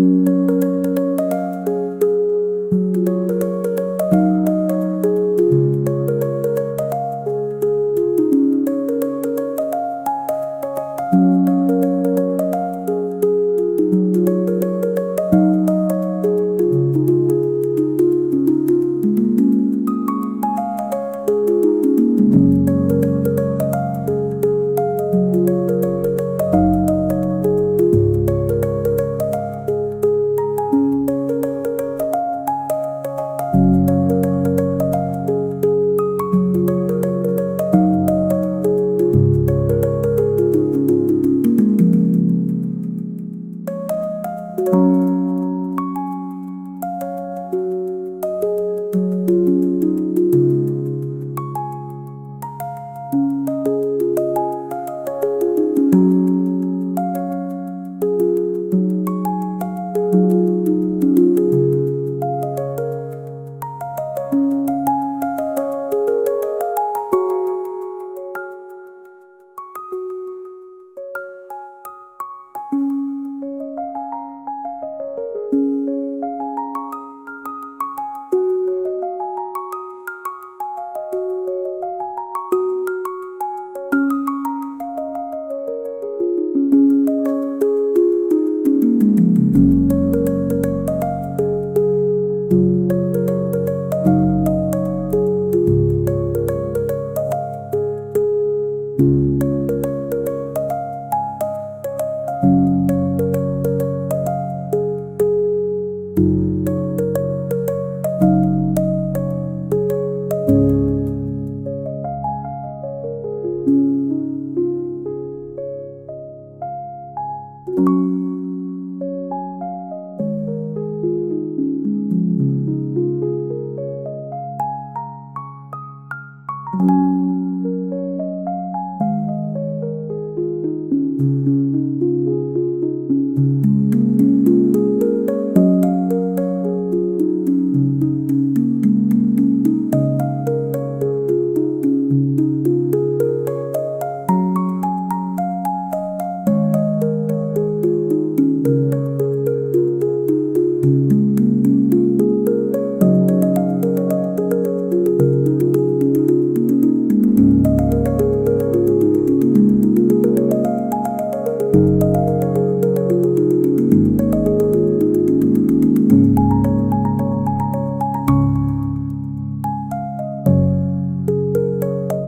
Música you.